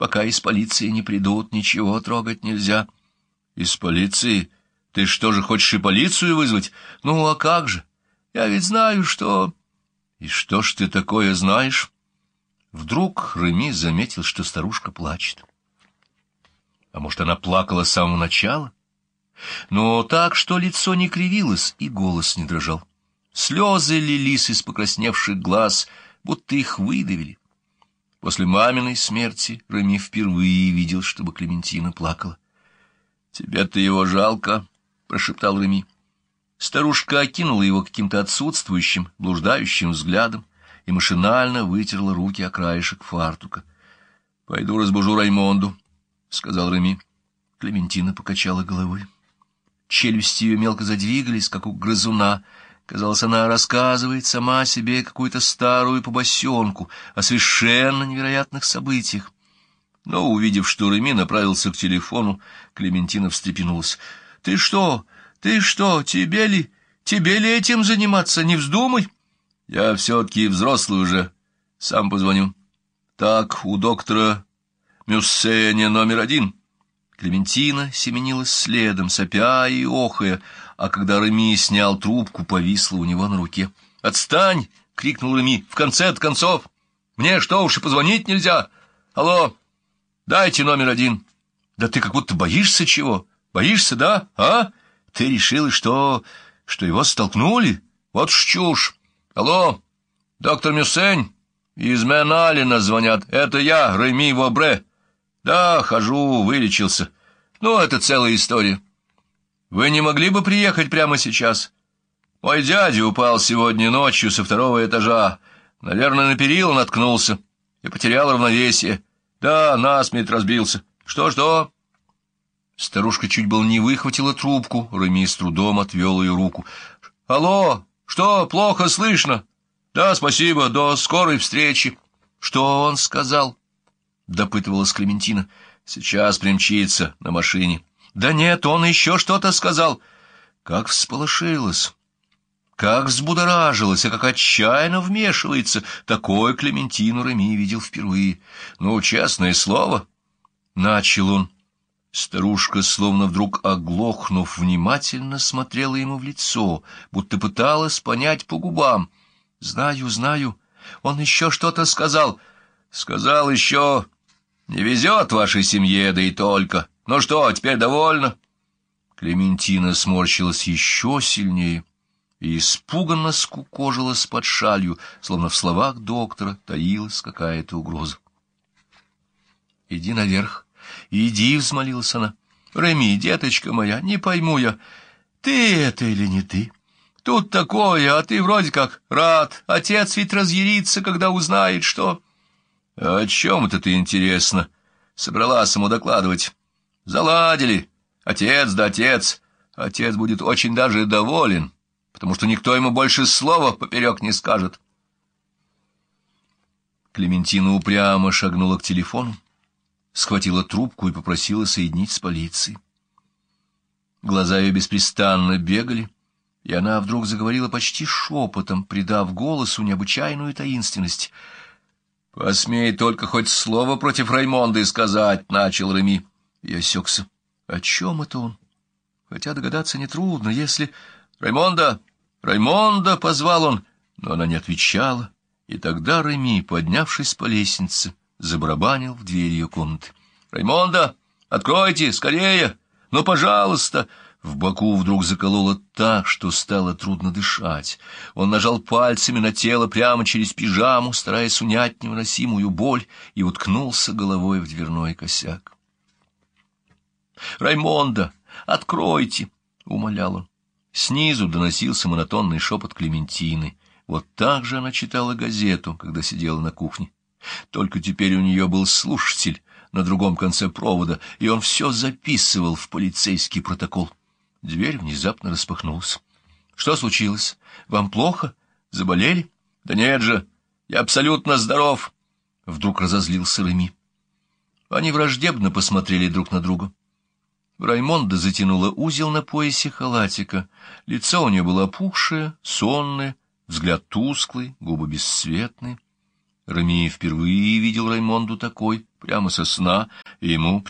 Пока из полиции не придут, ничего трогать нельзя. Из полиции? Ты что же, хочешь и полицию вызвать? Ну, а как же? Я ведь знаю, что... И что ж ты такое знаешь? Вдруг Реми заметил, что старушка плачет. А может, она плакала с самого начала? Но так, что лицо не кривилось и голос не дрожал. Слезы лились из покрасневших глаз, будто их выдавили. После маминой смерти Реми впервые видел, чтобы Клементина плакала. — Тебе-то его жалко, — прошептал Реми. Старушка окинула его каким-то отсутствующим, блуждающим взглядом и машинально вытерла руки о краешек фартука. — Пойду разбужу Раймонду, — сказал Реми. Клементина покачала головой. Челюсти ее мелко задвигались, как у грызуна. Казалось, она рассказывает сама себе какую-то старую побосенку о совершенно невероятных событиях. Но, увидев, что Реми направился к телефону, Клементина встрепенулась. — Ты что? — ты что, тебе ли, тебе ли этим заниматься? Не вздумай. Я все-таки взрослый уже, сам позвоню. Так, у доктора Мюссеня номер один. Клементина семенила следом, сопя и охая, а когда Реми снял трубку, повисла у него на руке. «Отстань!» — крикнул Реми. «В конце концов! Мне что уж и позвонить нельзя! Алло! Дайте номер один!» «Да ты как будто боишься чего? Боишься, да? А? Ты решил, что... что его столкнули? Вот ж чушь. Алло, доктор Мюссень? Из Меналина звонят. Это я, Реми Вобре. Да, хожу, вылечился. Ну, это целая история. Вы не могли бы приехать прямо сейчас? Мой дядя упал сегодня ночью со второго этажа. Наверное, на перил наткнулся и потерял равновесие. Да, насмерть разбился. Что-что? Старушка чуть было не выхватила трубку, Реми с трудом отвел ее руку. — Алло, что, плохо слышно? — Да, спасибо, до скорой встречи. — Что он сказал? — допытывалась Клементина. — Сейчас примчится на машине. — Да нет, он еще что-то сказал. Как всполошилась, как взбудоражилась, а как отчаянно вмешивается. Такое Клементину Реми видел впервые. Ну, честное слово, — начал он. Старушка, словно вдруг оглохнув, внимательно смотрела ему в лицо, будто пыталась понять по губам. — Знаю, знаю, он еще что-то сказал. — Сказал еще... Не везет вашей семье, да и только. Ну что, теперь довольна? Клементина сморщилась еще сильнее и испуганно скукожилась под шалью, словно в словах доктора таилась какая-то угроза. — Иди наверх, «Иди», — взмолилась она. «Реми, деточка моя, не пойму я, ты это или не ты? Тут такое, а ты вроде как рад. Отец ведь разъярится, когда узнает, что...» «О чем это ты, интересно?» — собралась ему докладывать. «Заладили. Отец да отец. Отец будет очень даже доволен, потому что никто ему больше слова поперек не скажет». Клементина упрямо шагнула к телефону схватила трубку и попросила соединить с полицией. Глаза ее беспрестанно бегали, и она вдруг заговорила почти шепотом, придав голосу необычайную таинственность. — Посмей только хоть слово против Раймонды сказать, — начал Реми. И осекся. О чем это он? Хотя догадаться нетрудно, если... — Раймонда! Раймонда! — позвал он, но она не отвечала. И тогда Реми, поднявшись по лестнице, забарабанил в дверь ее комнаты. «Раймонда, откройте, скорее! Ну, пожалуйста!» В боку вдруг закололо так, что стало трудно дышать. Он нажал пальцами на тело прямо через пижаму, стараясь унять невыносимую боль, и уткнулся головой в дверной косяк. «Раймонда, откройте!» — умолял он. Снизу доносился монотонный шепот Клементины. Вот так же она читала газету, когда сидела на кухне. Только теперь у нее был слушатель на другом конце провода, и он все записывал в полицейский протокол. Дверь внезапно распахнулась. — Что случилось? Вам плохо? Заболели? — Да нет же, я абсолютно здоров! Вдруг разозлился Реми. Они враждебно посмотрели друг на друга. Раймонда затянула узел на поясе халатика. Лицо у нее было опухшее, сонное, взгляд тусклый, губы бесцветные. Рами впервые видел Раймонду такой, прямо со сна, и ему